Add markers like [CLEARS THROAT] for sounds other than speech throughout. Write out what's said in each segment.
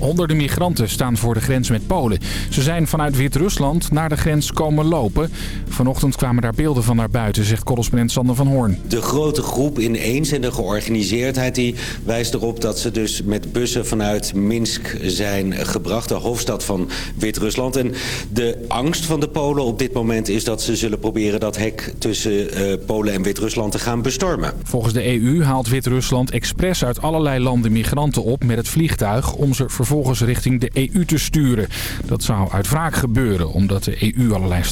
Honderden migranten staan voor de grens met Polen. Ze zijn vanuit Wit-Rusland naar de grens komen lopen. Vanochtend kwamen daar beelden van naar buiten, zegt correspondent Sander van Hoorn. De grote groep ineens en de georganiseerdheid die wijst erop dat ze dus met bussen vanuit Minsk zijn gebracht. De hoofdstad van Wit-Rusland. En de angst van de Polen op dit moment is dat ze zullen proberen dat hek tussen uh, Polen en Wit-Rusland te gaan bestormen. Volgens de EU haalt Wit-Rusland expres uit allerlei landen migranten op met het vliegtuig om ze vervolgens richting de EU te sturen. Dat zou uit wraak gebeuren omdat de EU allerlei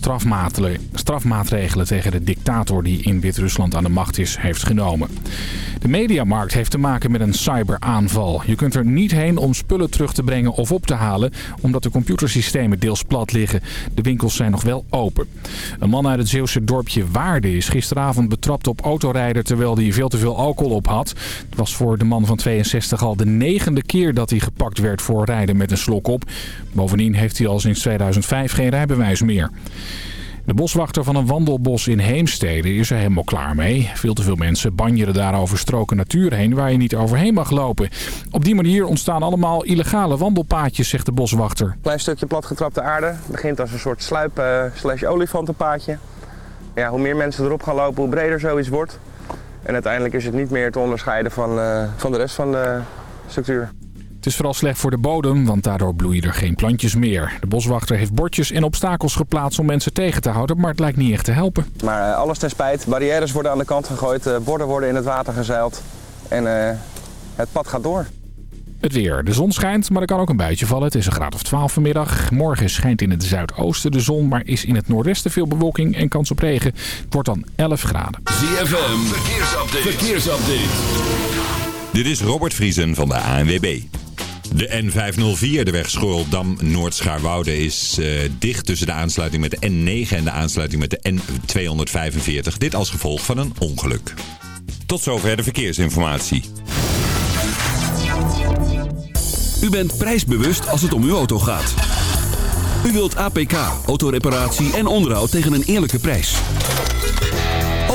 strafmaatregelen tegen de dictator die in Wit-Rusland aan de macht is heeft genomen. De mediamarkt heeft te maken met een cyberaanval. Je kunt er niet heen om spullen terug te brengen of op te halen omdat de computersystemen deels plat liggen. De winkels zijn nog wel open. Een man uit het Zeeuwse dorpje Waarde is gisteravond betrapt op autorijder terwijl hij veel te veel alcohol op had. Het was voor de man van 62 al de negende keer dat hij gepakt werd voor rijden met een slok op. Bovendien heeft hij al sinds 2005 geen rijbewijs meer. De boswachter van een wandelbos in Heemstede is er helemaal klaar mee. Veel te veel mensen banjeren daar over stroken natuur heen waar je niet overheen mag lopen. Op die manier ontstaan allemaal illegale wandelpaadjes, zegt de boswachter. Klein stukje platgetrapte aarde. begint als een soort sluip- uh, slash olifantenpaadje. Ja, hoe meer mensen erop gaan lopen, hoe breder zoiets wordt. En uiteindelijk is het niet meer te onderscheiden van, uh, van de rest van de structuur. Het is vooral slecht voor de bodem, want daardoor bloeien er geen plantjes meer. De boswachter heeft bordjes en obstakels geplaatst om mensen tegen te houden, maar het lijkt niet echt te helpen. Maar uh, alles ten spijt. Barrières worden aan de kant gegooid, uh, borden worden in het water gezeild en uh, het pad gaat door. Het weer. De zon schijnt, maar er kan ook een buitje vallen. Het is een graad of 12 vanmiddag. Morgen schijnt in het zuidoosten de zon, maar is in het noordwesten veel bewolking en kans op regen. Het wordt dan 11 graden. ZFM, verkeersupdate. verkeersupdate. Dit is Robert Vriesen van de ANWB. De N504, de weg Schorldam-Noord-Schaarwoude, is uh, dicht tussen de aansluiting met de N9 en de aansluiting met de N245. Dit als gevolg van een ongeluk. Tot zover de verkeersinformatie. U bent prijsbewust als het om uw auto gaat. U wilt APK, autoreparatie en onderhoud tegen een eerlijke prijs.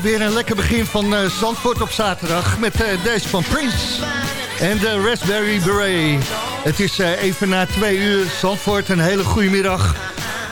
Weer een lekker begin van uh, Zandvoort op zaterdag met uh, deze van Prince en de Raspberry Beret. Het is uh, even na twee uur Zandvoort, een hele goede middag.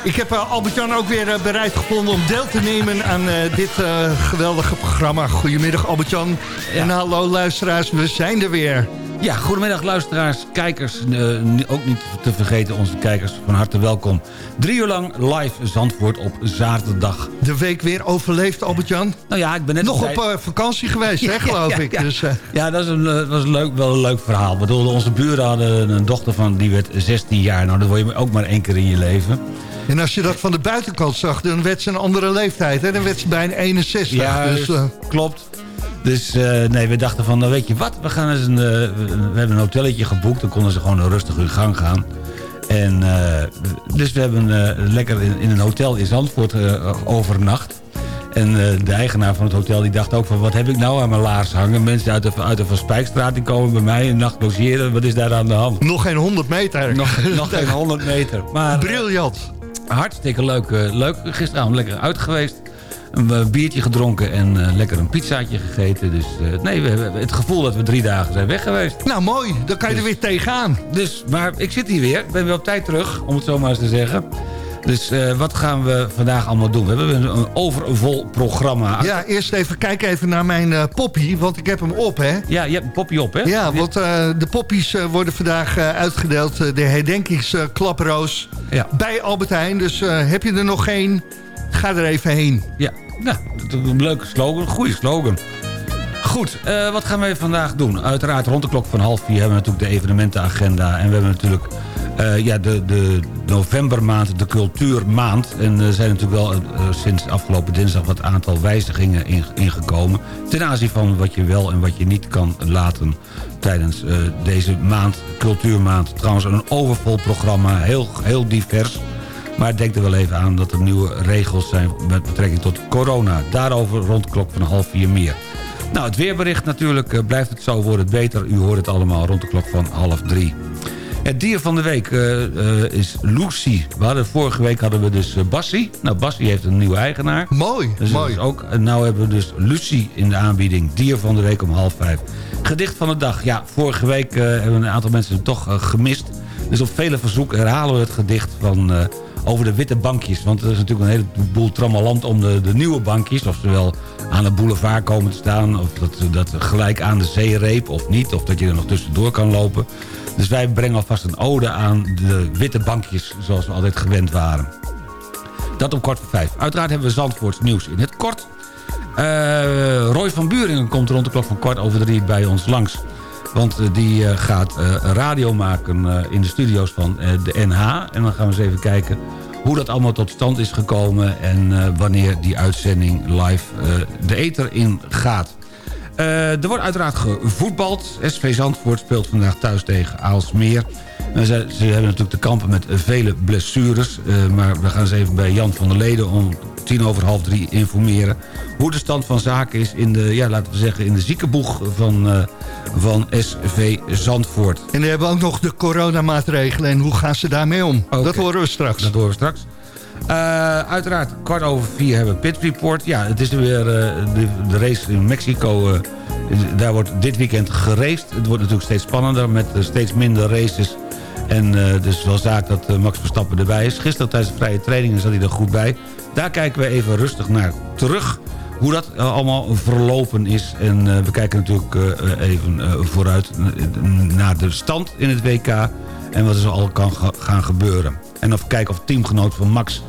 Ik heb Albert-Jan ook weer bereid gevonden om deel te nemen aan dit geweldige programma. Goedemiddag Albert-Jan ja. en hallo luisteraars, we zijn er weer. Ja, goedemiddag luisteraars, kijkers. Uh, ook niet te vergeten onze kijkers, van harte welkom. Drie uur lang live Zandvoort op zaterdag. De week weer overleefd, Albert-Jan? Nou ja, ik ben net... Nog op uh, vakantie geweest, [LAUGHS] hè, geloof ja, ik. Ja, dus, uh... ja dat is, een, was een leuk, wel een leuk verhaal. Ik bedoel, onze buren hadden een dochter van, die werd 16 jaar. Nou, dat word je ook maar één keer in je leven. En als je dat van de buitenkant zag, dan werd ze een andere leeftijd. Hè? Dan werd ze bijna 61. Ja, dus, uh... klopt. Dus uh, nee, we dachten van, nou weet je wat, we, gaan eens een, uh, we hebben een hotelletje geboekt. Dan konden ze gewoon rustig hun gang gaan. En uh, dus we hebben lekker in, in, een hotel in Zandvoort overnacht. En de eigenaar van het hotel die dacht ook van... wat heb ik nou aan mijn laars hangen? Mensen uit de, uit de Van Spijkstraat die komen bij mij een nacht logeren. Wat is daar aan de hand? Nog geen 100 meter. Nog, nog geen 100 meter. Maar, Briljant. Hartstikke leuk. leuk. Gisteravond lekker uit geweest een biertje gedronken en uh, lekker een pizzaatje gegeten. Dus uh, nee, we hebben het gevoel dat we drie dagen zijn weg geweest. Nou, mooi. Dan kan je dus, er weer tegenaan. Dus, maar ik zit hier weer. Ik ben weer op tijd terug, om het zo maar eens te zeggen. Dus uh, wat gaan we vandaag allemaal doen? We hebben een, overvol programma. Ja, eerst even kijken even naar mijn uh, poppy, want ik heb hem op, hè? Ja, je hebt een poppy op, hè? Ja, want uh, de poppies worden vandaag uitgedeeld. de herdenkingsklaproos ja. bij Albert Heijn. Dus heb je er nog geen... Ga er even heen. Ja, nou, een leuke slogan. Goede slogan. Goed, uh, wat gaan we vandaag doen? Uiteraard rond de klok van half vier hebben we natuurlijk de evenementenagenda. En we hebben natuurlijk uh, ja, de, de novembermaand, de cultuurmaand. En er zijn natuurlijk wel uh, sinds afgelopen dinsdag wat aantal wijzigingen in, ingekomen. Ten aanzien van wat je wel en wat je niet kan laten tijdens deze maand, cultuurmaand. Trouwens een overvol programma, heel, heel divers. Maar denk er wel even aan dat er nieuwe regels zijn met betrekking tot corona. Daarover rond de klok van half vier meer. Nou, het weerbericht natuurlijk. Uh, blijft het zo, wordt het beter. U hoort het allemaal rond de klok van half drie. Het dier van de week uh, uh, is Lucy. We hadden, vorige week hadden we dus Bassie. Nou, Bassie heeft een nieuwe eigenaar. Mooi, dus mooi. Ook, en nou hebben we dus Lucy in de aanbieding. Dier van de week om half vijf. Gedicht van de dag. Ja, vorige week hebben een aantal mensen het toch gemist. Dus op vele verzoek herhalen we het gedicht van over de witte bankjes. Want er is natuurlijk een heleboel trammeland om de, de nieuwe bankjes. Of ze wel aan de boulevard komen te staan. Of dat, dat gelijk aan de zeereep of niet. Of dat je er nog tussendoor kan lopen. Dus wij brengen alvast een ode aan de witte bankjes. Zoals we altijd gewend waren. Dat om kwart voor vijf. Uiteraard hebben we Zandvoorts nieuws in het kort. Uh, Roy van Buringen komt rond de klok van kwart over drie bij ons langs. Want uh, die uh, gaat uh, radio maken in de studio's van de NH. En dan gaan we eens even kijken hoe dat allemaal tot stand is gekomen... en wanneer die uitzending live de ether in gaat. er wordt uiteraard gevoetbald. SV Zandvoort speelt vandaag thuis tegen Aalsmeer. Ze, ze, hebben natuurlijk te kampen met vele blessures. maar we gaan eens even bij Jan van der Leden om tien over half drie informeren... hoe de stand van zaken is in de, ja, laten we zeggen, in de ziekenboeg van, uh, van SV Zandvoort. En we hebben ook nog de coronamaatregelen en hoe gaan ze daarmee om? Okay. Dat horen we straks. Dat horen we straks. Uh, uiteraard, kwart over vier hebben we Pit Report. Ja, het is weer uh, de, de, race in Mexico. daar wordt dit weekend geraced. Het wordt natuurlijk steeds spannender met steeds minder races... En uh, dus wel zaak dat uh, Max Verstappen erbij is. Gisteren tijdens de vrije trainingen zat hij er goed bij. Daar kijken we even rustig naar terug. Hoe dat uh, allemaal verlopen is. En we kijken natuurlijk even vooruit naar de stand in het WK. En wat er al kan gaan gebeuren. En of kijken of teamgenoot van Max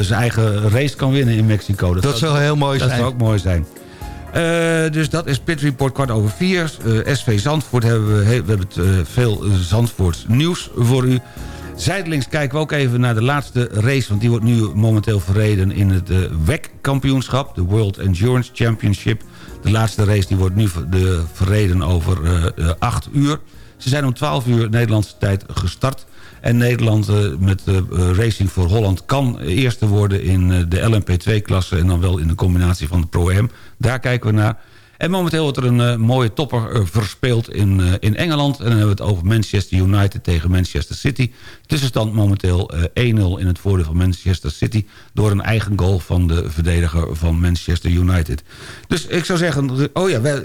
zijn eigen race kan winnen in Mexico. Dat, dat zou heel mooi dat zijn. Dat zou ook mooi zijn. Uh, dus dat is Pit Report kwart over vier. Uh, SV Zandvoort hebben we, we hebben het, uh, veel Zandvoorts nieuws voor u. Zijdelings kijken we ook even naar de laatste race... want die wordt nu momenteel verreden in het WEC-kampioenschap... de World Endurance Championship. De laatste race die wordt nu de, verreden over 8 uur. Ze zijn om 12 uur Nederlandse tijd gestart... En Nederland uh, met uh, Racing voor Holland kan eerste worden in de LMP2-klasse... en dan wel in de combinatie van de Pro-M. Daar kijken we naar. En momenteel wordt er een mooie topper verspeeld in, in Engeland. En dan hebben we het over Manchester United tegen Manchester City. Tussenstand momenteel 1-0 in het voordeel van Manchester City... door een eigen goal van de verdediger van Manchester United. Dus ik zou zeggen, oh ja, we,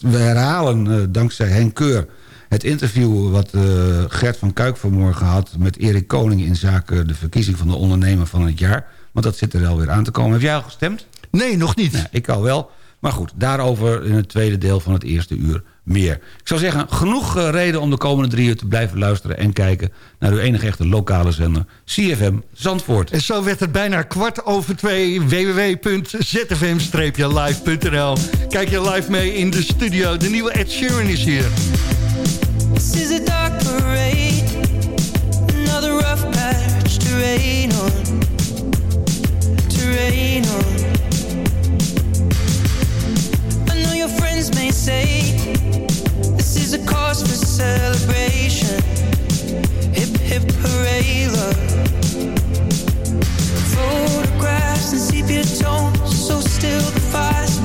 we herhalen dankzij Henk Keur... het interview wat Gert van Kuik vanmorgen had... met Erik Koning in zaken de verkiezing van de ondernemer van het jaar. Want dat zit er alweer aan te komen. Heb jij al gestemd? Nee, nog niet. Nou, ik al wel. Maar goed, daarover in het tweede deel van het eerste uur meer. Ik zou zeggen, genoeg uh, reden om de komende drie uur te blijven luisteren... en kijken naar uw enige echte lokale zender, CFM Zandvoort. En zo werd het bijna kwart over twee, www.zfm-live.nl. Kijk je live mee in de studio, de nieuwe Ed Sheeran is hier. Photographs and sepia tones, so still the fire's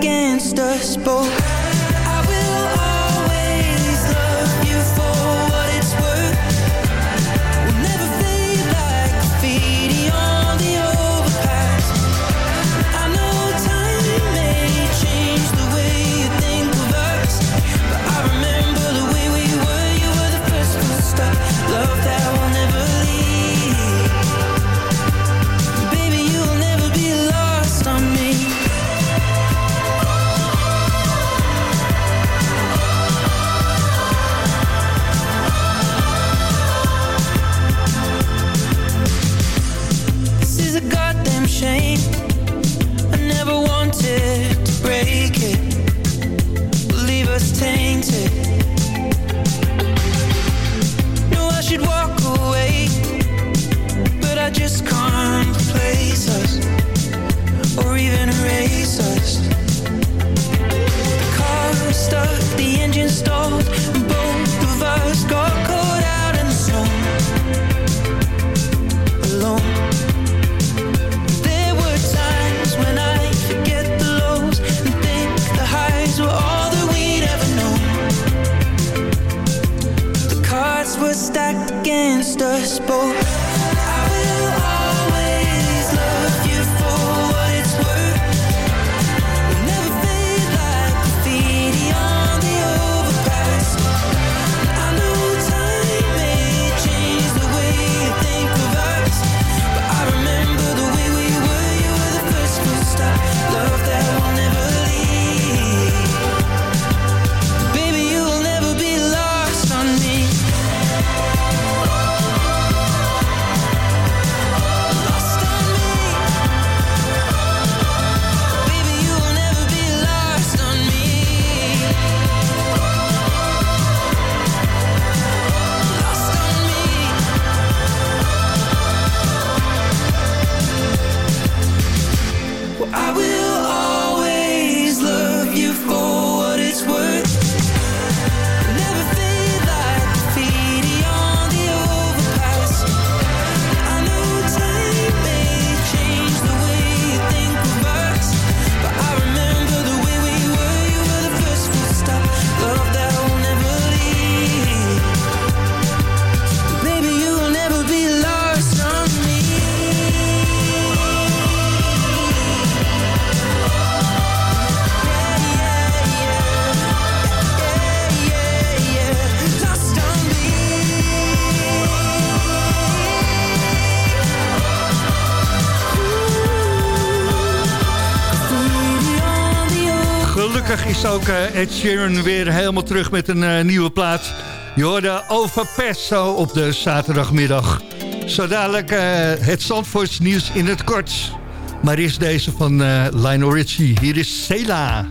against us both gelukkig is ook eh, Ed Sheeran weer helemaal terug met een eh, nieuwe plaat. Je hoorde over zo op de zaterdagmiddag. Zo dadelijk eh, het Zandvoorts nieuws in het kort. Maar is deze van Lionel Richie. Hier is Sela.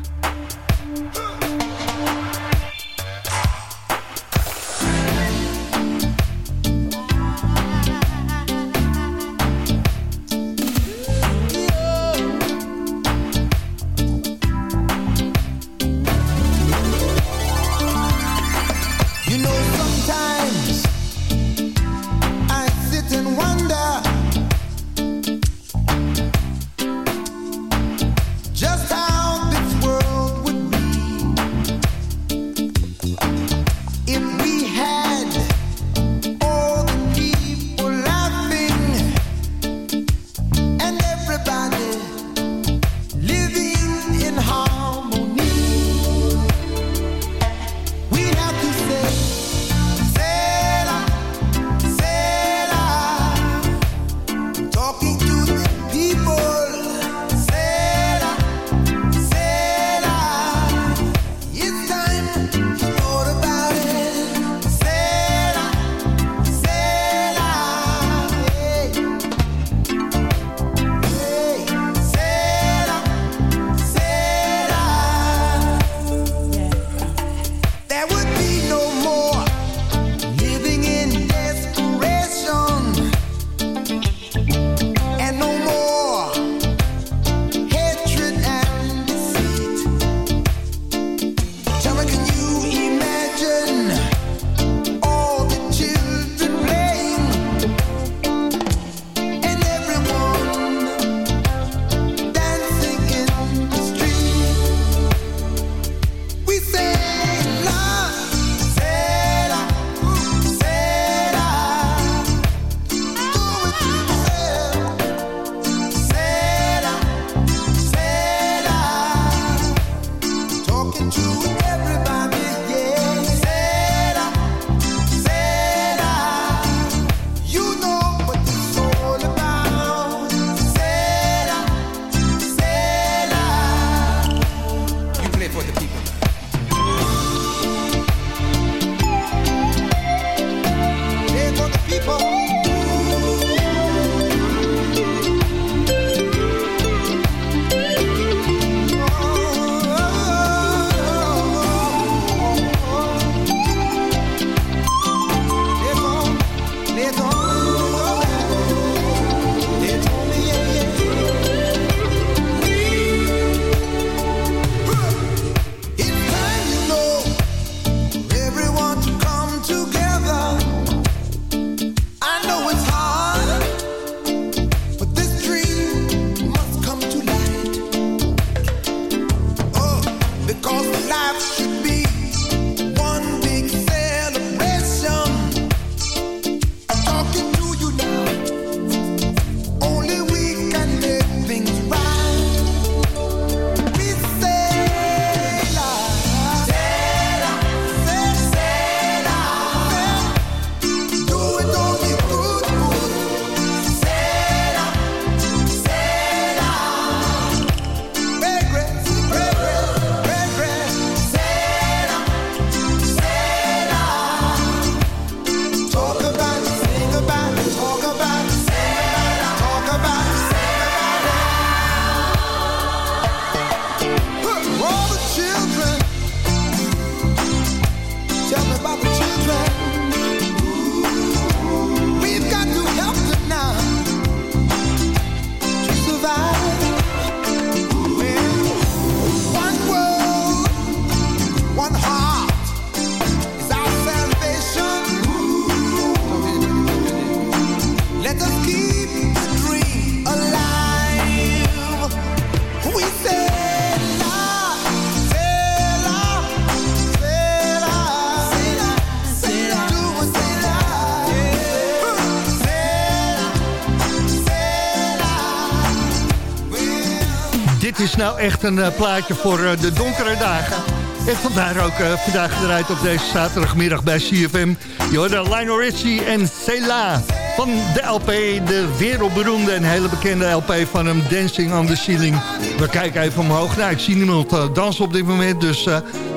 echt een eh, plaatje voor eh, de donkere dagen. En vandaar ook eh, vandaag gedraaid op deze zaterdagmiddag bij CFM. Je hoorde Lionel Richie en Cela van de LP, de wereldberoemde en hele bekende LP van hem, Dancing on the Ceiling. We kijken even omhoog. Nou, ik zie niemand dansen op dit moment, dus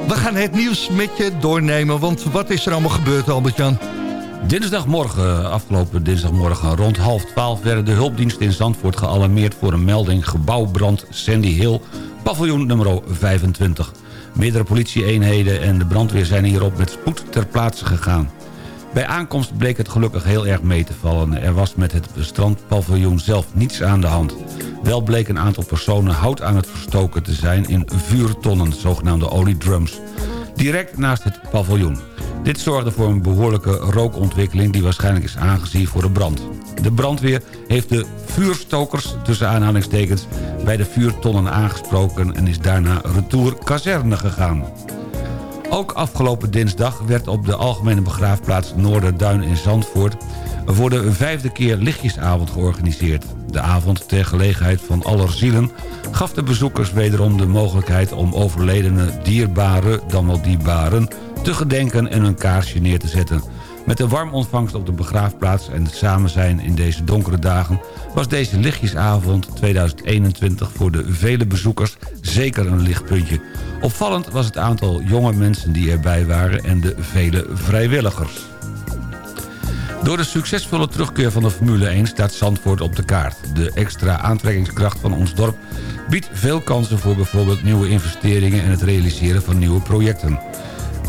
we gaan het nieuws met je doornemen. Want wat is er allemaal gebeurd, Albert-Jan? Dinsdagmorgen, afgelopen dinsdagmorgen rond half twaalf... werden de hulpdiensten in Zandvoort gealarmeerd voor een melding... gebouwbrand Sandy Hill, paviljoen nummer 25. Meerdere politieeenheden en de brandweer zijn hierop met spoed ter plaatse gegaan. Bij aankomst bleek het gelukkig heel erg mee te vallen. Er was met het strandpaviljoen zelf niets aan de hand. Wel bleek een aantal personen hout aan het verstoken te zijn in vuurtonnen, zogenaamde oliedrums. Direct naast het paviljoen. Dit zorgde voor een behoorlijke rookontwikkeling die waarschijnlijk is aangezien voor de brand. De brandweer heeft de vuurstokers tussen aanhalingstekens bij de vuurtonnen aangesproken en is daarna retour kazerne gegaan. Ook afgelopen dinsdag werd op de algemene begraafplaats Noorderduin in Zandvoort... voor de vijfde keer lichtjesavond georganiseerd. De avond ter gelegenheid van Allerzielen gaf de bezoekers wederom de mogelijkheid... om overledene dierbaren, dan wel dierbaren, te gedenken en een kaarsje neer te zetten... Met de warm ontvangst op de begraafplaats en het samen zijn in deze donkere dagen... was deze lichtjesavond 2021 voor de vele bezoekers zeker een lichtpuntje. Opvallend was het aantal jonge mensen die erbij waren en de vele vrijwilligers. Door de succesvolle terugkeer van de Formule 1 staat Zandvoort op de kaart. De extra aantrekkingskracht van ons dorp biedt veel kansen voor bijvoorbeeld nieuwe investeringen en het realiseren van nieuwe projecten.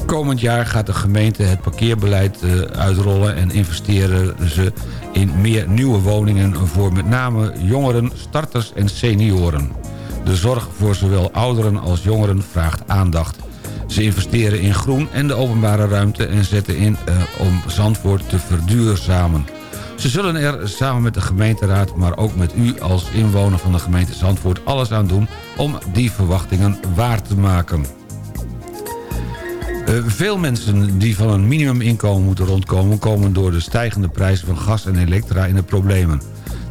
Komend jaar gaat de gemeente het parkeerbeleid eh, uitrollen... en investeren ze in meer nieuwe woningen voor met name jongeren, starters en senioren. De zorg voor zowel ouderen als jongeren vraagt aandacht. Ze investeren in groen en de openbare ruimte en zetten in uh, om Zandvoort te verduurzamen. Ze zullen er samen met de gemeenteraad, maar ook met u als inwoner van de gemeente Zandvoort... alles aan doen om die verwachtingen waar te maken. Uh, veel mensen die van een minimuminkomen moeten rondkomen... komen door de stijgende prijzen van gas en elektra in de problemen.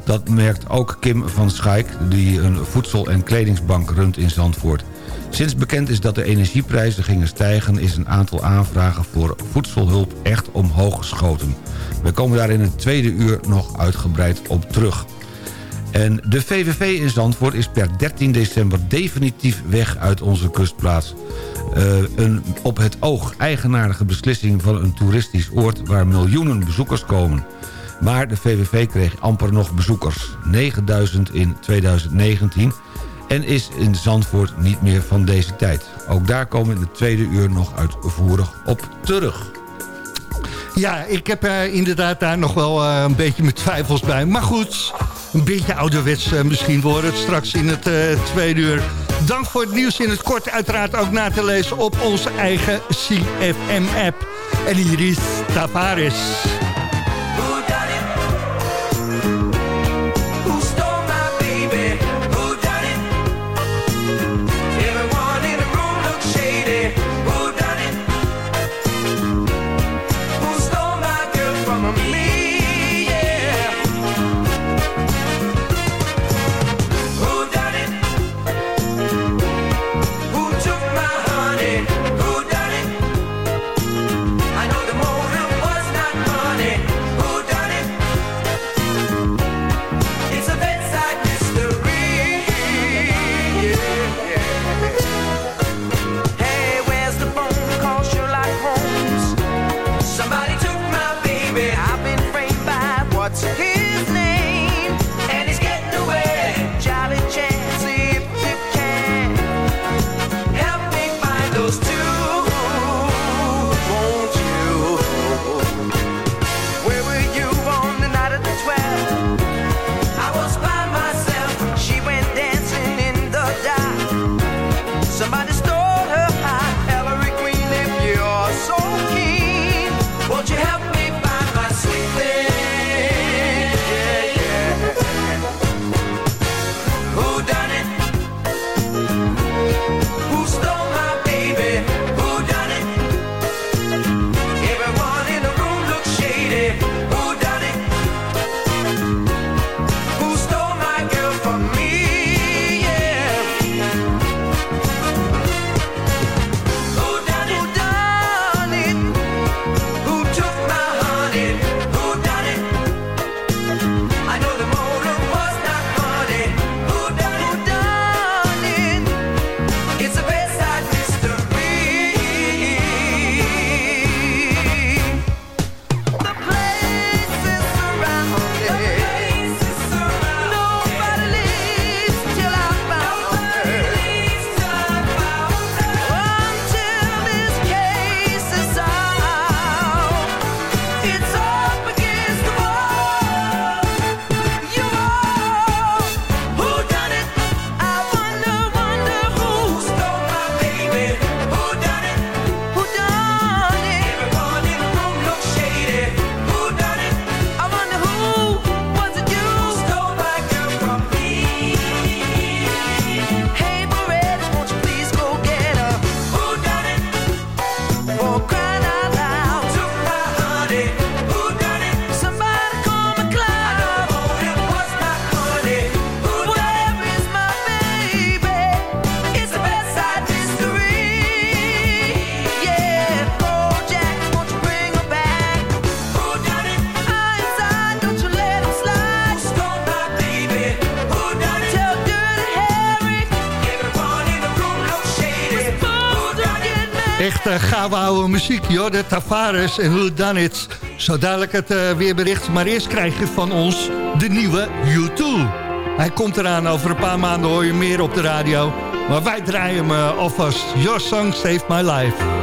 Dat merkt ook Kim van Schaik, die een voedsel- en kledingsbank runt in Zandvoort. Sinds bekend is dat de energieprijzen gingen stijgen... is een aantal aanvragen voor voedselhulp echt omhoog geschoten. We komen daar in het tweede uur nog uitgebreid op terug. En de VVV in Zandvoort is per 13 december definitief weg uit onze kustplaats. Uh, een op het oog eigenaardige beslissing van een toeristisch oord... waar miljoenen bezoekers komen. Maar de VVV kreeg amper nog bezoekers. 9000 in 2019 en is in Zandvoort niet meer van deze tijd. Ook daar komen we in de tweede uur nog uitvoerig op terug. Ja, ik heb uh, inderdaad daar nog wel uh, een beetje mijn twijfels bij. Maar goed, een beetje ouderwets misschien wordt het straks in het tweede uur. Dank voor het nieuws in het kort. Uiteraard ook na te lezen op onze eigen CFM-app. En hier is Tavares. Echt uh, muziek, joh. De Tavares en Who Done It. Zo dadelijk het uh, weerbericht. Maar eerst krijg je van ons de nieuwe U2. Hij komt eraan. Over een paar maanden hoor je meer op de radio. Maar wij draaien hem uh, alvast. Your Song Saved My Life.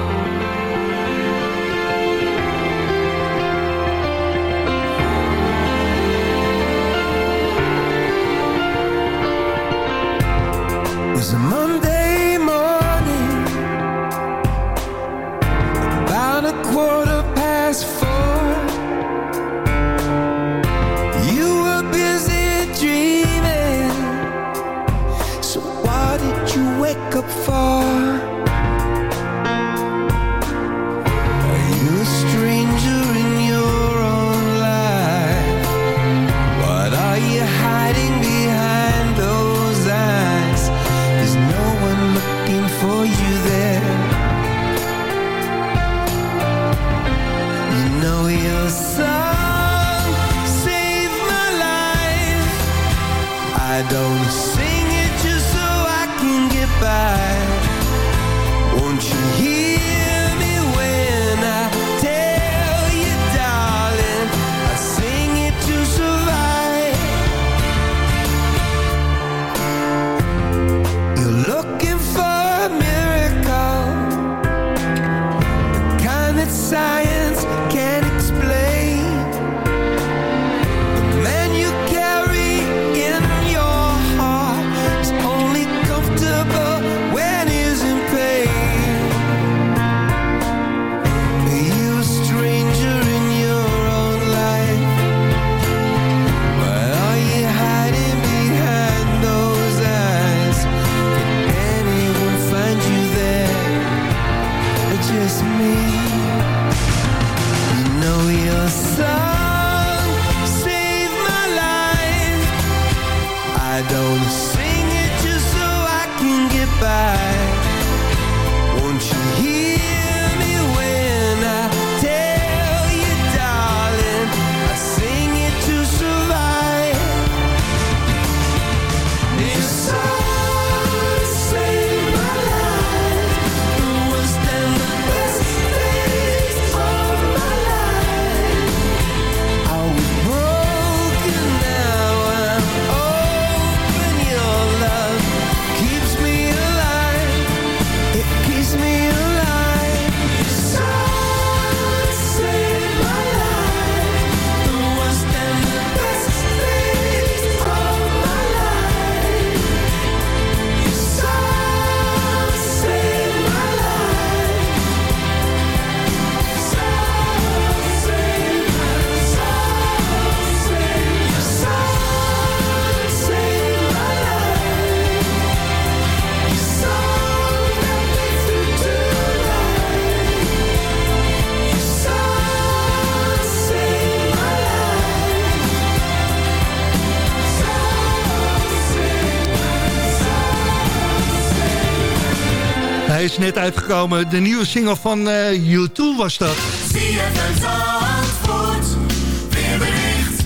Uitgekomen. De nieuwe single van uh, U2 was dat.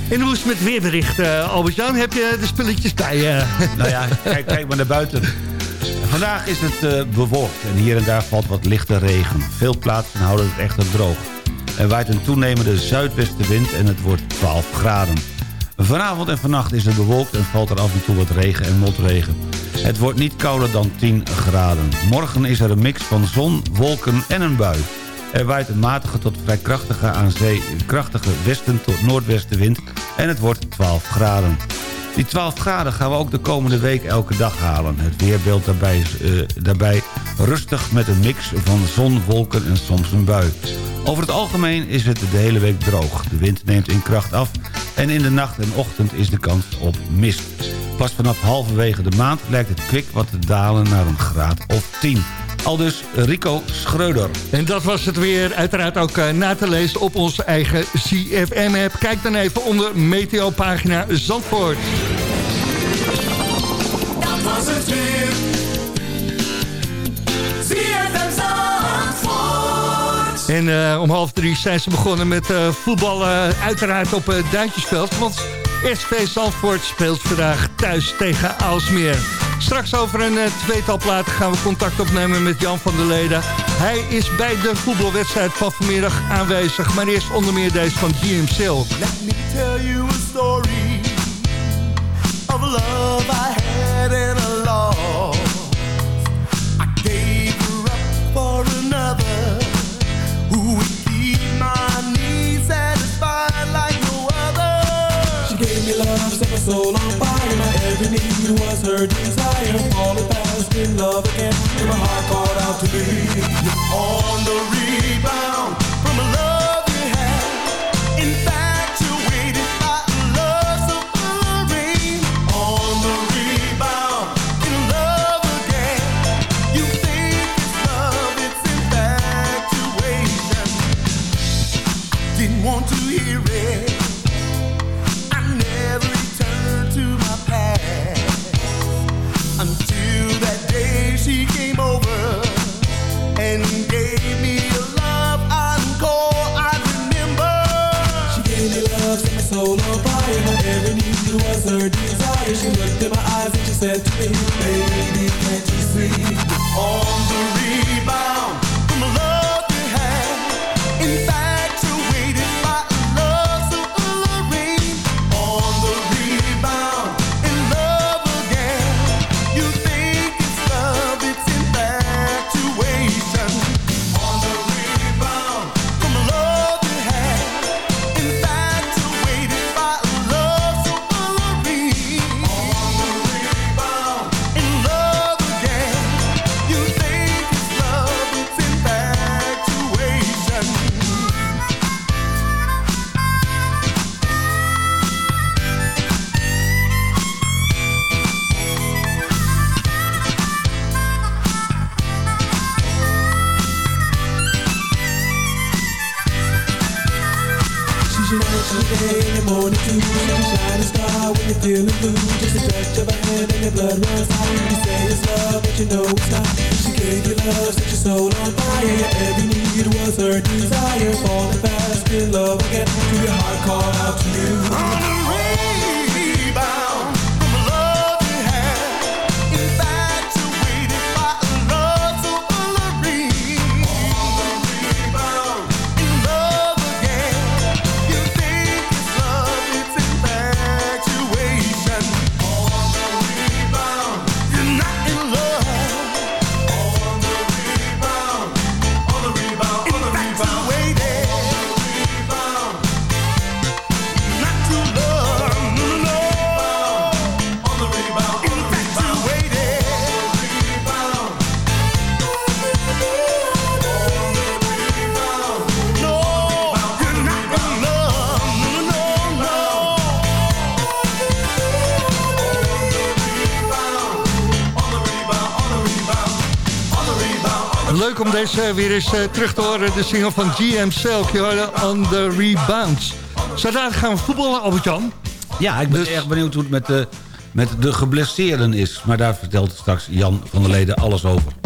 En hoe is het met weerbericht, uh, Albert-Jan? Heb je de spulletjes bij je? [LAUGHS] Nou ja, kijk, kijk maar naar buiten. Vandaag is het uh, bewolkt en hier en daar valt wat lichte regen. Veel plaatsen houden het echter droog. Er waait een toenemende zuidwestenwind en het wordt 12 graden. Vanavond en vannacht is het bewolkt en valt er af en toe wat regen en motregen. Het wordt niet kouder dan 10 graden. Morgen is er een mix van zon, wolken en een bui. Er waait een matige tot vrij krachtige aan zee krachtige westen tot noordwestenwind en het wordt 12 graden. Die 12 graden gaan we ook de komende week elke dag halen. Het weerbeeld daarbij, uh, daarbij rustig met een mix van zon, wolken en soms een bui. Over het algemeen is het de hele week droog. De wind neemt in kracht af en in de nacht en ochtend is de kans op mist. Pas vanaf halverwege de maand lijkt het kwik wat te dalen naar een graad of 10. Al dus Rico Schreuder. En dat was het weer. Uiteraard ook uh, na te lezen op onze eigen CFM-app. Kijk dan even onder Meteo-pagina Zandvoort. Dat was het weer. En eh, om half drie zijn ze begonnen met eh, voetballen eh, uiteraard op het Duintjesveld. Want SV Zandvoort speelt vandaag thuis tegen Aalsmeer. Straks over een tweetal platen gaan we contact opnemen met Jan van der Leden. Hij is bij de voetbalwedstrijd van vanmiddag aanwezig. Maar eerst onder meer deze van GM Sale. Let me tell you a story of love I had she set my soul on fire My every need was her desire. Falling fast in love again And my heart called out to me. On the rebound From a love Eh, weer eens eh, terug te horen. De single van GM Selk, je On The Rebounds. Zodat gaan we voetballen, Albert-Jan. Ja, ik ben dus- erg benieuwd hoe het met de, met de geblesseerden is. Maar daar vertelt straks Jan van der Leden alles over.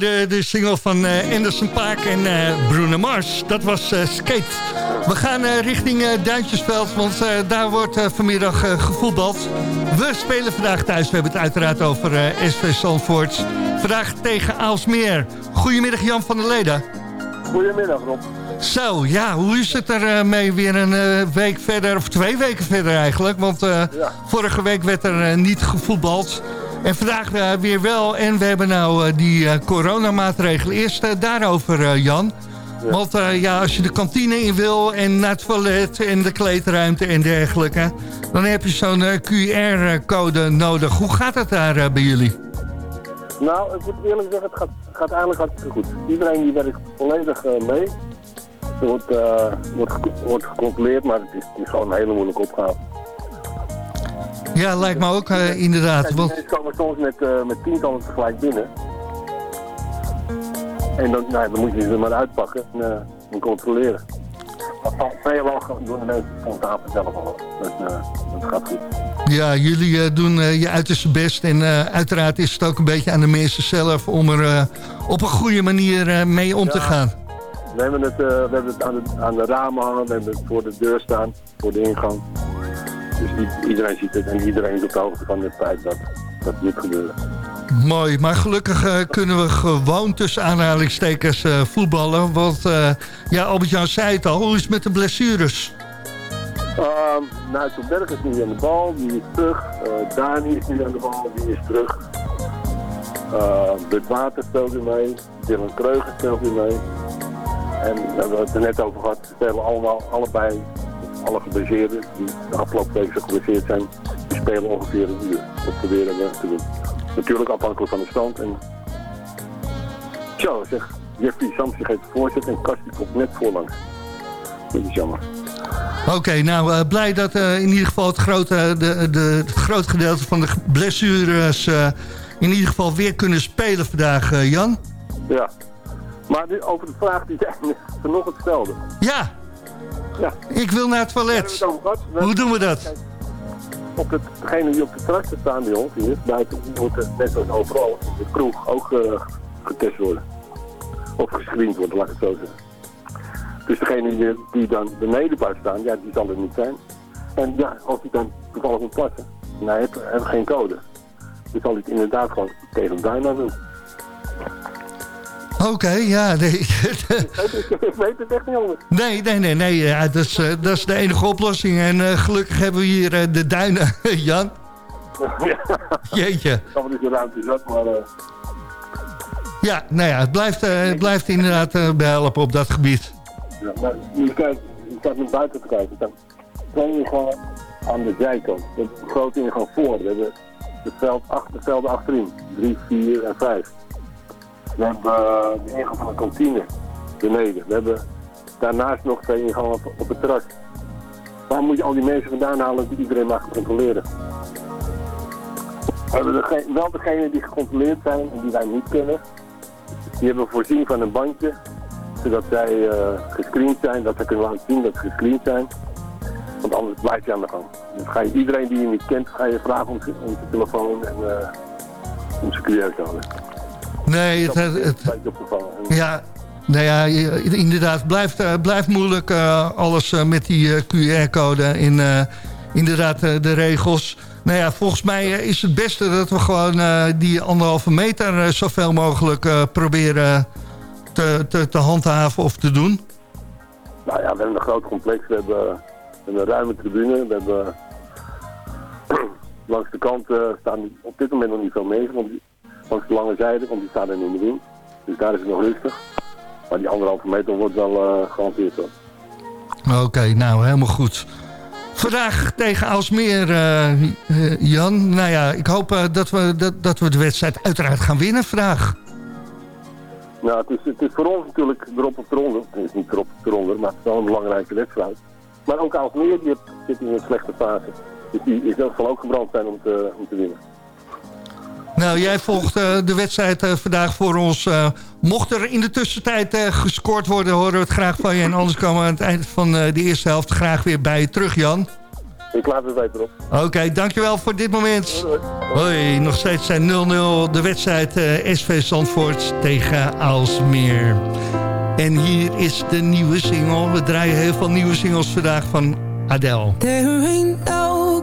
Hoorde de single van eh, Anderson Paak en eh, Bruno Mars. Dat was eh, Skate. We gaan richting Duintjesveld, want daar wordt vanmiddag gevoetbald. We spelen vandaag thuis. We hebben het uiteraard over SV Zandvoort. Vandaag tegen Aalsmeer. Goedemiddag Jan van der Leden. Goedemiddag Rob. Zo, ja, hoe is het er eh, mee weer een week verder, of twee weken verder eigenlijk? Want Ja. vorige week werd er niet gevoetbald. En vandaag eh, weer wel. En we hebben nou eh, die eh, coronamaatregelen. Eerst daarover, Jan. Want eh, ja, als je de kantine in wil en naar het toilet en de kleedruimte en dergelijke... dan heb je zo'n QR-code nodig. Hoe gaat het daar bij jullie? Nou, ik moet eerlijk zeggen, het gaat, gaat eigenlijk hartstikke goed. Iedereen die werkt volledig mee. Er wordt, wordt, wordt gecontroleerd, maar het is, het is gewoon een hele moeilijke opgave. Ja, lijkt me ook eh, inderdaad. Want, mensen komen soms met, eh, met tientallen tegelijk binnen. En dan, nou, dan moet je ze er maar uitpakken en, eh, en controleren. Dat valt veelal doen de mensen tafel zelf al. Dus dat gaat goed. Ja, jullie doen je uiterste best. En uiteraard is het ook een beetje aan de mensen zelf... om er op een goede manier mee om te gaan. We hebben het, we hebben het aan, de, aan de ramen hangen, we hebben het voor de deur staan, voor de ingang. Dus iedereen ziet het en iedereen is op de hoogte van het feit dat dat dit gebeurt. Mooi, maar gelukkig eh, kunnen we gewoon tussen aanhalingstekens eh, voetballen. Want eh, ja, Albert-Jan zei het al, hoe is het met de blessures? Um, Nigel Berg is nu aan de bal, die is terug. Dani is nu aan de bal, die is terug. Uh, Bud Water speelt weer mee, Dylan Kreuger speelt weer mee. En we hebben het er net over gehad, ze spelen allemaal, allebei, alle geblesseerden die de afgelopen week zo geblesseerd zijn, die spelen ongeveer een uur. Dat proberen we te doen. Natuurlijk afhankelijk van de stand. En... Zo, zeg, Jeffrey Samsi geeft de voorzet en Kasti komt net voorlangs. Dat is jammer. Oké, nou eh, blij dat eh, in ieder geval het grote, de, de, het groot gedeelte van de blessures... eh, in ieder geval weer kunnen spelen vandaag, eh, Jan. Ja. Maar nu over de vraag die jij [LAUGHS] vanochtend stelde. Ja, Ja, ik wil naar het toilet. We- Hoe doen we dat? Op het, degene die op de terrassen staan bij ons hier, buiten, moeten net zoals overal in de kroeg ook eh, getest worden. Of gescreend worden, laat ik het zo zeggen. Dus degene die, die dan beneden blijft staan, ja, die zal er niet zijn. En ja, als hij dan toevallig moet plassen, en hij heeft, hij heeft geen code. Dan zal hij het inderdaad gewoon tegen bijna doen. Oké, ja, nee. ik weet het echt niet anders. nee, nee, nee, nee ja, dat, is, eh, dat is de enige oplossing. En eh, gelukkig hebben we hier eh, de duinen, [LAUGHS] Jan. ja, Jeetje. dan is de ruimte zat, maar... Ja, nou ja, het blijft, het blijft inderdaad eh, behelpen op dat gebied. Ja, maar je kijkt, je staat naar buiten te kijken. Dan twee ingangen aan de zijkant. De grote ingang voor. We hebben het veld achter, de velden achterin. Drie, vier en vijf. We hebben eh, de ingang van de kantine beneden. We hebben daarnaast nog twee ingangen op, het terras. Waar moet je al die mensen vandaan halen die iedereen mag controleren? We hebben wel degenen die gecontroleerd zijn en die wij niet kennen. Die hebben voorzien van een bandje zodat zij eh gescreend zijn, dat ze kunnen laten zien dat ze gescreend zijn. Want anders blijf je aan de gang. Dus ga je iedereen die je niet kent, ga je vragen om om zijn telefoon en eh om zijn QR-code. Nee, het, het, het- ja, nou ja, inderdaad, blijft, eh, blijft moeilijk eh, alles eh, met die QR-code en inderdaad de regels. Nou ja, volgens mij is het beste dat we gewoon die anderhalve meter zoveel mogelijk proberen te, te, te handhaven of te doen. Nou ja, we hebben een groot complex, we hebben, we hebben een ruime tribune, we hebben [CLEARS THROAT] langs de kant staan op dit moment nog niet veel mensen, want langs de lange zijde, want die staan dan in de wind. Dus daar is het nog rustig. Maar die anderhalve meter wordt wel eh gehanteerd. Oké, nou helemaal goed. Vandaag tegen Alsmeer, eh, eh, Jan. Nou ja, ik hoop dat, we, dat, dat we de wedstrijd uiteraard gaan winnen vandaag. Nou, het is, het is voor ons natuurlijk erop of eronder. Het is niet erop of eronder, maar het is wel een belangrijke wedstrijd. Maar ook Aalsmeer die zit in een slechte fase. Dus die is ook, zal ook gebrand zijn om te, om te winnen. Nou, jij volgt eh, de wedstrijd eh, vandaag voor ons. Eh, mocht er in de tussentijd eh, gescoord worden, horen we het graag van je. En anders komen we aan het eind van eh, de eerste helft graag weer bij je terug, Jan. Ik laat het weten op. Oké, dankjewel voor dit moment. Hoi, nog steeds zijn 0-0 de wedstrijd eh, SV Zandvoort tegen Aalsmeer. En hier is de nieuwe single. We draaien heel veel nieuwe singles vandaag van Adele. There ain't no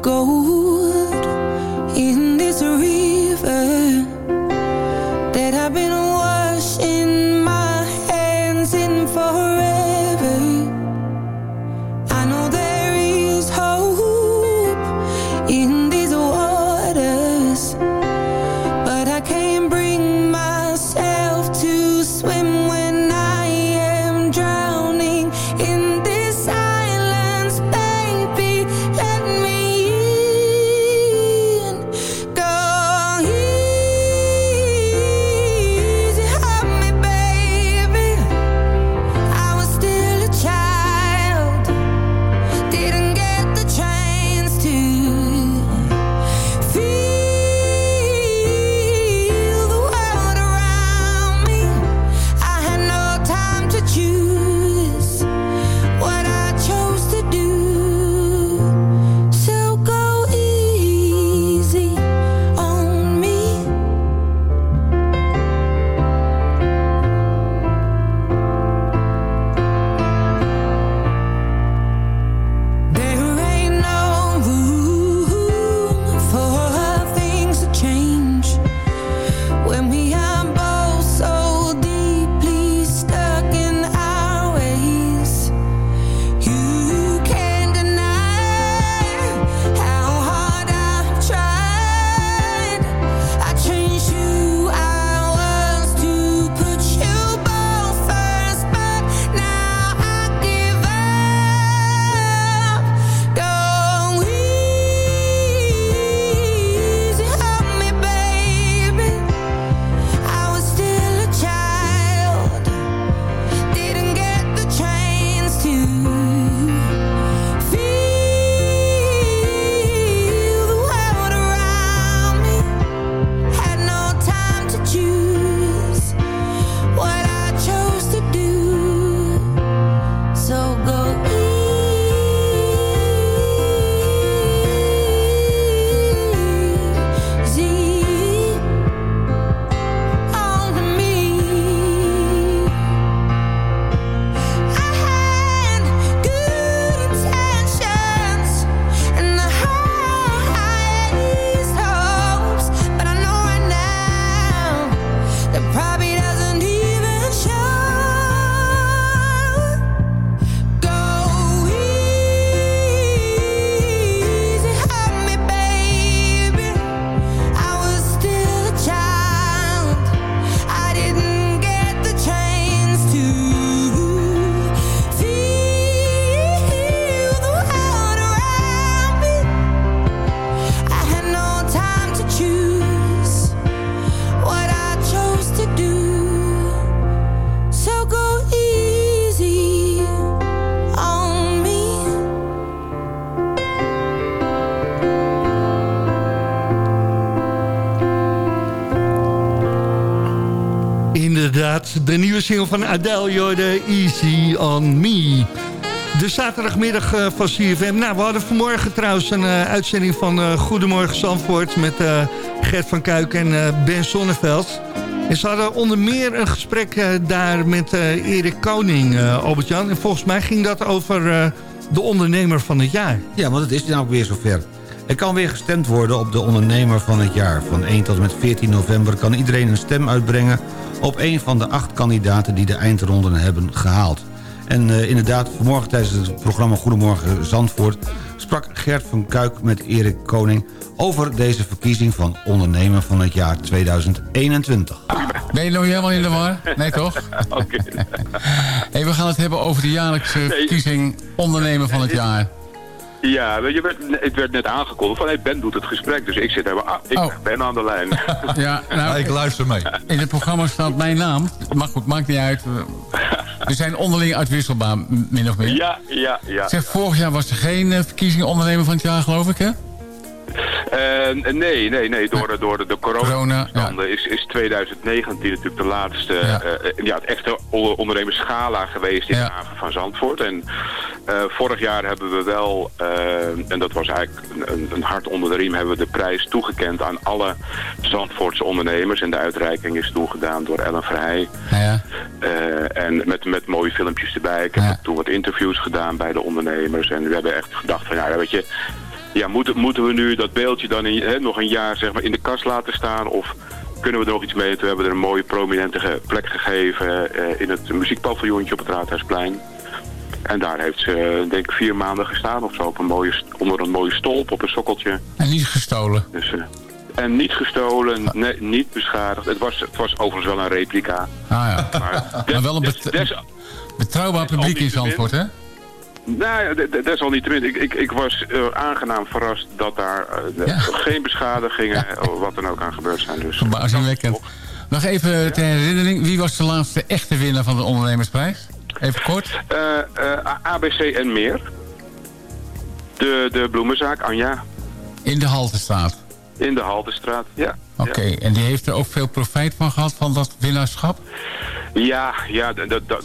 de nieuwe single van Adele, joh, de Easy on Me. De zaterdagmiddag eh, van CFM. Nou, we hadden vanmorgen trouwens een eh, uitzending van eh, Goedemorgen Zandvoort... met eh, Gert van Kuik en Ben Sonneveld. En ze hadden onder meer een gesprek daar met Erik Koning, Albert-Jan. En volgens mij ging dat over de ondernemer van het jaar. Ja, want het is nou ook weer zover. Er kan weer gestemd worden op de ondernemer van het jaar. Van 1 tot en met 14 november kan iedereen een stem uitbrengen... op een van de acht kandidaten die de eindronden hebben gehaald. En eh, inderdaad, vanmorgen tijdens het programma Goedemorgen Zandvoort... sprak Gert van Kuik met Erik Koning... over deze verkiezing van ondernemer van het jaar 2021. Ben je nog helemaal in de war? Nee, toch? [LAUGHS] Oké. Hey, we gaan het hebben over de jaarlijkse verkiezing ondernemer van het jaar. Ja, je werd, het werd net aangekondigd van hey, Ben doet het gesprek. Dus ik zit daar, ah, ik Oh. ben aan de lijn. [LAUGHS] Ja, nou, ik luister mee. In het programma staat mijn naam. Maar goed, maakt niet uit. We zijn onderling uitwisselbaar, min of meer. ja, ja, ja. Zeg, vorig jaar was er geen eh, verkiezing ondernemer van het jaar, geloof ik, hè? Eh, nee, nee, nee. Door, de- door de, Corona, corona-toestanden is, is 2019 natuurlijk de laatste, Ja. ja. ja, het echte ondernemerschala geweest in Ja. de haven van Zandvoort. En eh, vorig jaar hebben we wel, eh, en dat was eigenlijk een- een, hart onder de riem, hebben we de prijs toegekend aan alle Zandvoortse ondernemers. En de uitreiking is toen gedaan door Ellen Verheij. Ja. Eh, en met, met mooie filmpjes erbij. Ik heb Ja. toen wat interviews gedaan bij de ondernemers. En we hebben echt gedacht van, ja, weet je... Ja, moeten, moeten we nu dat beeldje dan in, hè, nog een jaar zeg maar, in de kast laten staan? Of kunnen we er nog iets mee? Toen hebben we er een mooie prominente plek gegeven eh, in het muziekpaviljoentje op het Raadhuisplein. En daar heeft ze, eh, denk ik, vier maanden gestaan of zo. Op een mooie, onder een mooie stolp op een sokkeltje. En niet gestolen. Dus, eh, en niet gestolen, nee, niet beschadigd. Het was, het was overigens wel een replica. Ah ja. Maar, Maar wel een bet- des- betrouwbaar publiek in Zandvoort, hè? Nou ja, de- de- desalniettemin. Ik, ik, ik was eh, aangenaam verrast dat daar eh, Ja. geen beschadigingen, of wat dan ook aan gebeurd zijn. Dus, Verbazingwekkend. Nog even ter herinnering. Wie was de laatste echte winnaar van de ondernemersprijs? Even kort. Eh, eh, A- ABC en meer. De, de bloemenzaak, Anja, In de Haltestraat. in de Haltestraat. Ja. Oké, en die heeft er ook veel profijt van gehad, van dat winnaarschap? Ja, ja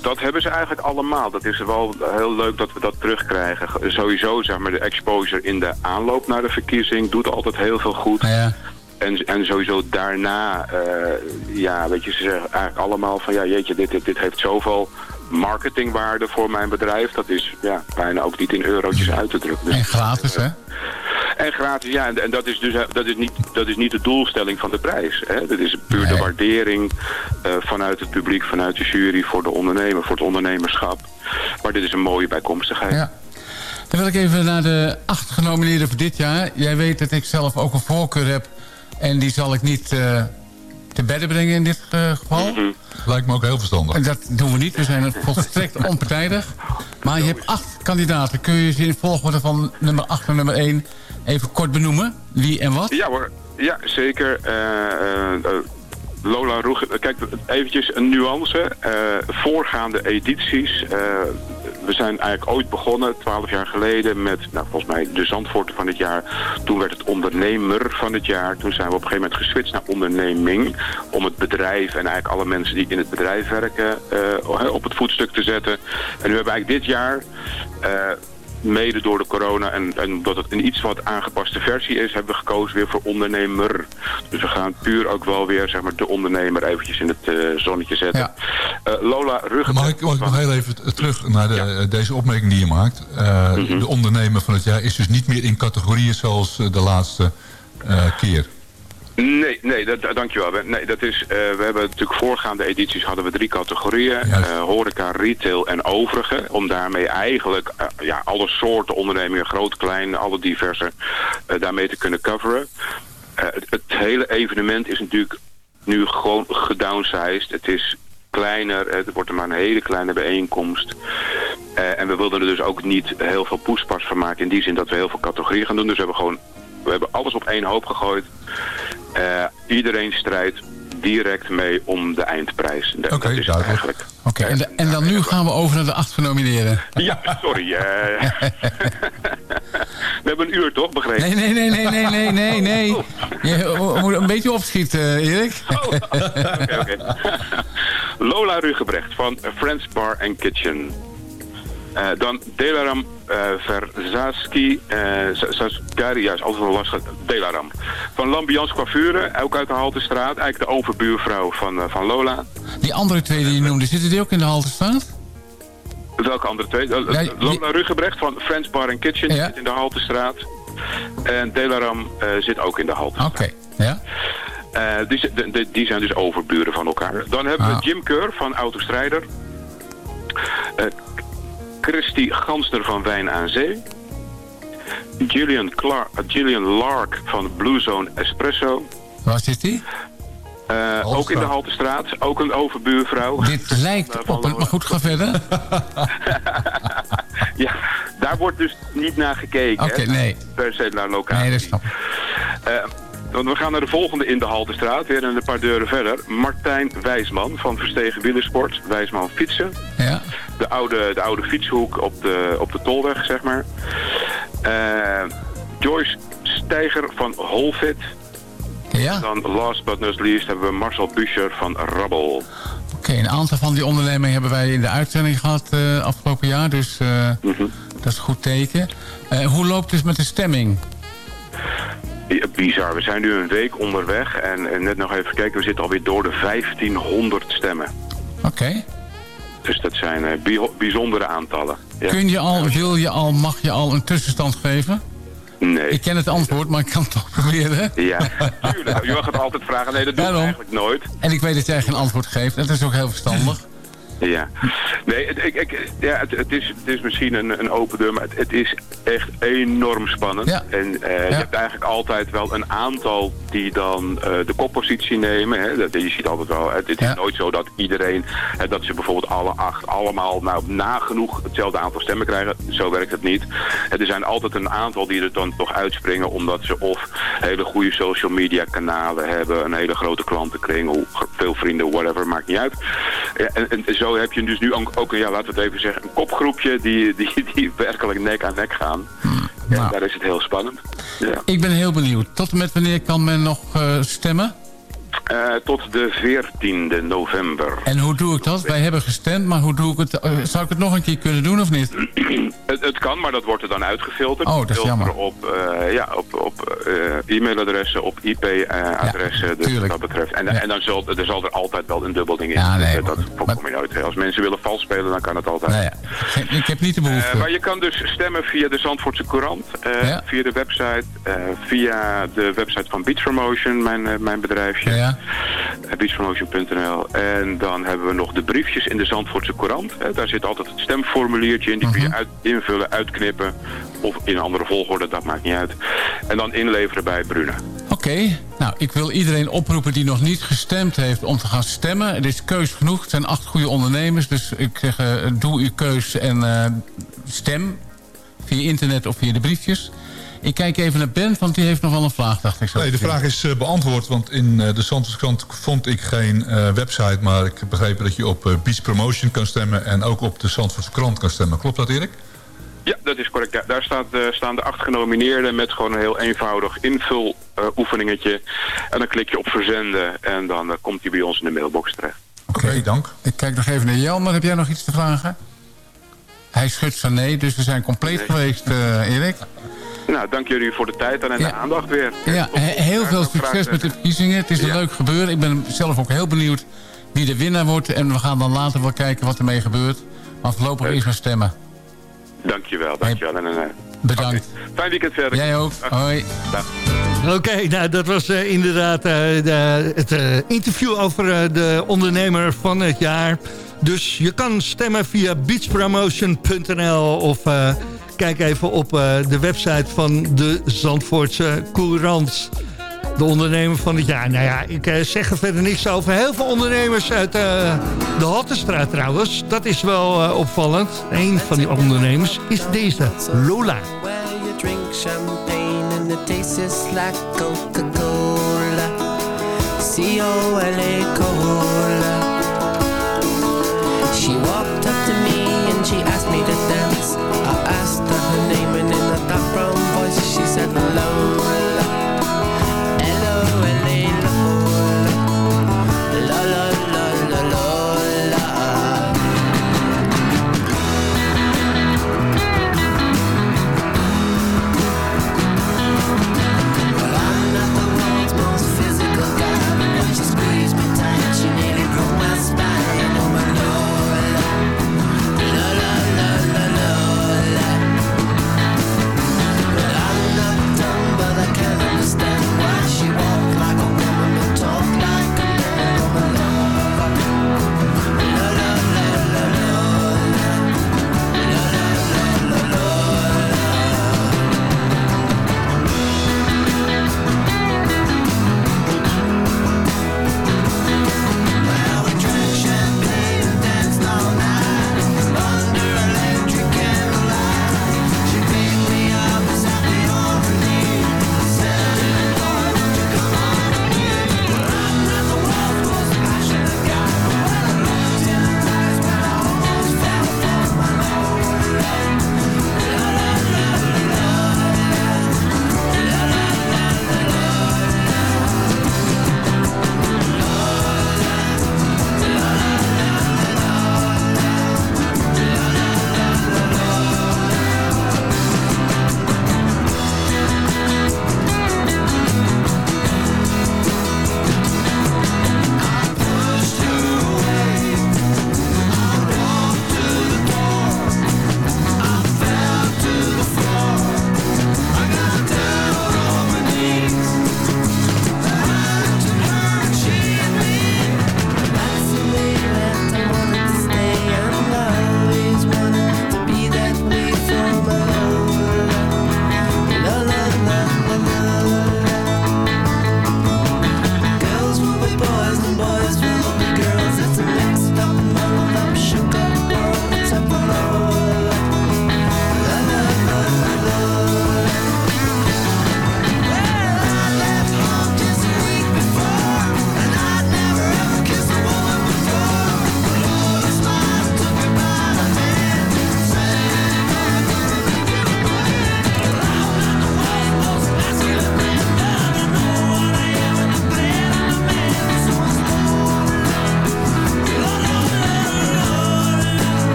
dat hebben ze eigenlijk allemaal. Dat is wel heel leuk dat we dat terugkrijgen. Sowieso, zeg maar, de exposure in de aanloop naar de verkiezing doet altijd heel veel goed. Ja. En, en sowieso daarna, eh, ja, weet je, ze zeggen eigenlijk allemaal van, ja, jeetje, dit, dit, dit heeft zoveel marketingwaarde voor mijn bedrijf. Dat is ja, bijna ook niet in eurotjes uit te drukken. Dus, En gratis, hè? En gratis, ja. En, en dat is dus dat is niet, dat is niet de doelstelling van de prijs. Hè. Dat is puur de waardering eh, vanuit het publiek, vanuit de jury voor de ondernemer, voor het ondernemerschap. Maar dit is een mooie bijkomstigheid. Ja. Dan wil ik even naar de acht genomineerden voor dit jaar. Jij weet dat ik zelf ook een voorkeur heb. En die zal ik niet eh, te bedden brengen in dit eh, geval. Lijkt me ook heel verstandig. En dat doen we niet. We zijn volstrekt [LAUGHS] onpartijdig. Maar je hebt acht kandidaten. Kun je ze in volgorde van nummer 8 naar nummer 1 even kort benoemen? Wie en wat? Ja hoor, ja zeker. Eh, eh, Lola Roeg, kijk eventjes een nuance. Eh, voorgaande edities, eh, we zijn eigenlijk ooit begonnen, twaalf jaar geleden, met nou, volgens mij de Zandvoorten van het jaar. Toen werd het ondernemer van het jaar. Toen zijn we op een gegeven moment geswitcht naar onderneming. Om het bedrijf en eigenlijk alle mensen die in het bedrijf werken eh, op het voetstuk te zetten. En nu hebben we eigenlijk dit jaar... eh, mede door de corona en, en omdat het een iets wat aangepaste versie is, hebben we gekozen weer voor ondernemer. Dus we gaan puur ook wel weer zeg maar, de ondernemer eventjes in het eh, zonnetje zetten. Eh, Lola Ruggen. Mag ik, mag ik nog heel even t- terug naar de, eh, deze opmerking die je maakt? Eh, Mhm. De ondernemer van het jaar is dus niet meer in categorieën zoals eh, de laatste eh, keer. Nee, nee, dat, dankjewel. We- Nee, dat is, eh, we hebben natuurlijk voorgaande edities hadden we drie categorieën. Eh, horeca, retail en overige. Om daarmee eigenlijk eh, ja, alle soorten ondernemingen, groot, klein, alle diverse, daarmee te kunnen coveren. Het, het hele evenement is natuurlijk nu gewoon gedownsized. Het is kleiner, het wordt er maar een hele kleine bijeenkomst. En we wilden er dus ook niet heel veel poespas van maken. In die zin dat we heel veel categorieën gaan doen. Dus we hebben gewoon we hebben alles op één hoop gegooid. Eh, iedereen strijdt direct mee om de eindprijs. Dat, dat is eigenlijk. Oké, en, de- en dan nu gaan we over naar de acht genomineerden. Ja, sorry. eh. [LAUGHS] we hebben een uur toch, begrepen? Nee, nee, nee, nee, nee, nee, nee, nee. Je moet een beetje opschieten, eh, Erik. [LAUGHS] Oké, oké. Lola Rugebrecht van Friends Bar and Kitchen. Eh, dan Delaram eh Verzaski, eh Saskari, ja, is altijd wel lastig, Delaram. Van Lambiance Coiffure, ook uit de Haltestraat. Eigenlijk de overbuurvrouw van, eh, van Lola. Die andere twee die je noemde, zitten die ook in de Haltestraat? Welke andere twee? Eh, Ja, Lola Rugebrecht van Friends Bar and Kitchen Ja. zit in de Haltestraat. En Delaram eh, zit ook in de Haltestraat. Oké, ja. Eh, die, die zijn dus overburen van elkaar. Dan hebben Ah. we Jim Keur van Autostrijder. Eh Christy Gansner van Wijn aan Zee. Gillian, Clark, eh, Gillian Lark van Blue Zone Espresso. Waar zit die? Eh, ook in de Haltestraat. Ook een overbuurvrouw. Dit lijkt [LAUGHS] op een... Maar goed, ga verder. [LAUGHS] Ja, daar wordt dus niet naar gekeken. Oké, nee. Per se naar locatie. Nee, dat snap ik. Eh, want we gaan naar de volgende in de Haltestraat, weer een paar deuren verder. Martijn Wijsman van Verstegen Wielersport, Wijsman Fietsen. Ja. De oude, de oude fietshoek op de, op de Tolweg, zeg maar. Eh, Joyce Tijger van Holfit. Ja? Dan last but not least hebben we Marcel Buscher van Rabbel. Oké, een aantal van die ondernemingen hebben wij in de uitzending gehad eh, afgelopen jaar. Dus eh, Mhm. dat is een goed teken. Hoe loopt het met de stemming? Bizar, we zijn nu een week onderweg en, net nog even kijken, we zitten alweer door de 1500 stemmen. Oké. Dus dat zijn eh, bi- bijzondere aantallen. Ja. Kun je al, wil je al, mag je al een tussenstand geven? Nee. Ik ken het antwoord, maar ik kan het toch proberen. Ja, tuurlijk. Je mag het altijd vragen. Nee, dat doe ik eigenlijk nooit. En ik weet dat jij geen antwoord geeft. Dat is ook heel verstandig. Ja. Nee, het, ik, ik, ja, het, het, is, het is misschien een, een open deur, maar het, het is echt enorm spannend. Ja. En eh, je hebt eigenlijk altijd wel een aantal die dan eh, de koppositie nemen. Hè. Dat, je ziet altijd wel, het, het is nooit zo dat iedereen, hè, dat ze bijvoorbeeld alle acht allemaal nou, nagenoeg hetzelfde aantal stemmen krijgen. Zo werkt het niet. Er zijn altijd een aantal die er dan toch uitspringen omdat ze of hele goede social media kanalen hebben, een hele grote klantenkring, veel vrienden, whatever, maakt niet uit. Ja, en, en zo heb je dus nu ook, ook ja, laten we het even zeggen, een kopgroepje die, die, die werkelijk nek aan nek gaan. Daar is het heel spannend. Ja. Ik ben heel benieuwd. Tot en met wanneer kan men nog eh, stemmen? Eh, tot de 14e november. En hoe doe ik dat? Wij hebben gestemd, maar hoe doe ik het? eh, zou ik het nog een keer kunnen doen of niet? [CLEARS THROAT] Het, het kan, maar dat wordt er dan uitgefilterd. Oh, dat is jammer. Op, eh, ja, op, op e-mailadressen, op IP-adressen, dus wat dat betreft. En, en dan zal, er zal er altijd wel een dubbel ding in Ja, nee, dat voorkom je nooit. Als mensen willen vals spelen, dan kan het altijd. Nou ja, ik heb niet de behoefte. Eh, maar je kan dus stemmen via de Zandvoortse Courant, via de website, via de website van Beach Promotion, mijn, mijn bedrijfje. Ja. Beachpromotion.nl. En dan hebben we nog de briefjes in de Zandvoortse Courant. Daar zit altijd het stemformuliertje in. Die kun je uit, invullen, uitknippen. Of in een andere volgorde, dat maakt niet uit. En dan inleveren bij Bruna. Oké, nou, ik wil iedereen oproepen die nog niet gestemd heeft om te gaan stemmen. Het is keus genoeg. Het zijn acht goede ondernemers. Dus ik zeg, eh, doe uw keus en eh, stem. Via internet of via de briefjes. Ik kijk even naar Ben, want die heeft nog wel een vraag, dacht ik zo. Nee, de vraag is eh, beantwoord, want in eh, de Zandvoortskrant vond ik geen eh, website... maar ik heb begrepen dat je op Beach Promotion kan stemmen... en ook op de Zandvoortse krant kan stemmen. Klopt dat, Erik? Ja, dat is correct. Ja, daar staat, eh, staan de acht genomineerden met gewoon een heel eenvoudig invuloefeningetje. en dan klik je op verzenden en dan komt die bij ons in de mailbox terecht. Oké, dank. Ik kijk nog even naar Jelmer. Heb jij nog iets te vragen? Hij schudt van nee, dus we zijn compleet geweest, eh, Erik. Nou, dank jullie voor de tijd en de aandacht weer. Ja, he- heel veel succes met de verkiezingen. Het is een leuk gebeuren. Ik ben zelf ook heel benieuwd wie de winnaar wordt. En we gaan dan later wel kijken wat ermee gebeurt. Maar voorlopig eerst maar stemmen. Dankjewel, dankjewel. En, eh, Bedankt. fijn weekend verder. Jij ook. Hoi. Dag. Oké, nou dat was eh, inderdaad eh, de, het eh, interview over eh, de ondernemer van het jaar. Dus je kan stemmen via beachpromotion.nl of eh, kijk even op eh, de website van de Zandvoortse Courant. De ondernemer van het jaar. Nou ja, ik eh, zeg er verder niks over. Heel veel ondernemers uit eh, de Hottenstraat trouwens. Dat is wel opvallend. Een van die ondernemers is deze, Lola. You